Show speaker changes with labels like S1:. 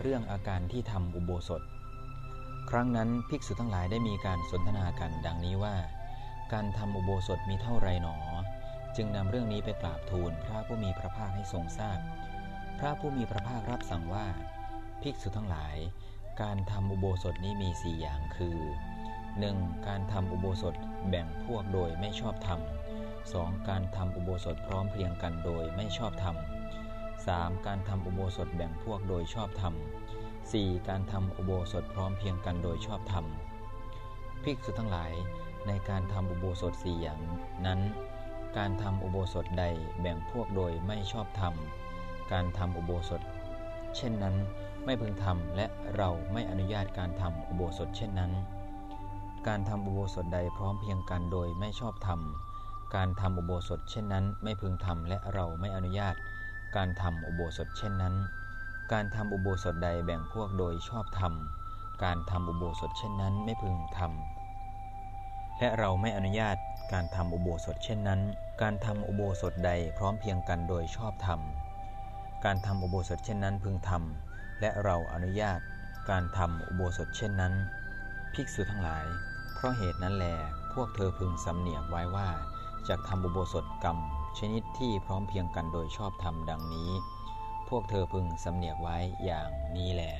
S1: เรื่องอาการที่ทำอุโบสถ ครั้งนั้นภิกษุทั้งหลายได้มีการสนทนากันดังนี้ว่า การทำอุโบสถมีเท่าไรหนอ จึงนำเรื่องนี้ไปกราบทูลพระผู้มีพระภาคให้ทรงทราบพระผู้มีพระภาครับสั่งว่า ภิกษุทั้งหลาย การทำอุโบสถนี้มีสี่อย่างคือ 1. การทำอุโบสถแบ่งพวกโดยไม่ชอบธรรม 2. การทำอุโบสถพร้อมเพรียงกันโดยไม่ชอบธรรม 3. การทำอุโบสถแบ่งพวกโดยชอบธรรม 4. การทำอุโบสถพร้อมเพียงกันโดยชอบธรรม ภิกษุทั้งหลาย ในการทำอุโบสถสี่อย่างนั้น การทำอุโบสถใดแบ่งพวกโดยไม่ชอบธรรม การทำอุโบสถ เช่นนั้นไม่พึงทำและเราไม่อนุญาตการทำอุโบสถเช่นนั้น การทำอุโบสถใดพร้อมเพียงกันโดยไม่ชอบธรรม การทำอุโบสถเช่นนั้น ไม่พึงทำและเราไม่อนุญาต การทำอุโบสถเช่นนั้น การทำอุโบสถใดแบ่งพวกโดยชอบธรรม การทำอุโบสถเช่นนั้นไม่พึงทำ และเราไม่อนุญาตการทำอุโบสถเช่นนั้น การทำอุโบสถใดพร้อมเพียงกันโดยชอบธรรม การทำอุโบสถเช่นนั้นพึงทำ และเราอนุญาตการทำอุโบสถเช่นนั้น ภิกษุทั้งหลาย เพราะเหตุนั้นแล พวกเธอพึงสำเนียกไว้ว่า จากทำอุโบสถกรรม ชนิดที่พร้อมเพียงกันโดยชอบธรรมดังนี้ พวกเธอพึงสำเนียกไว้อย่างนี้แหละ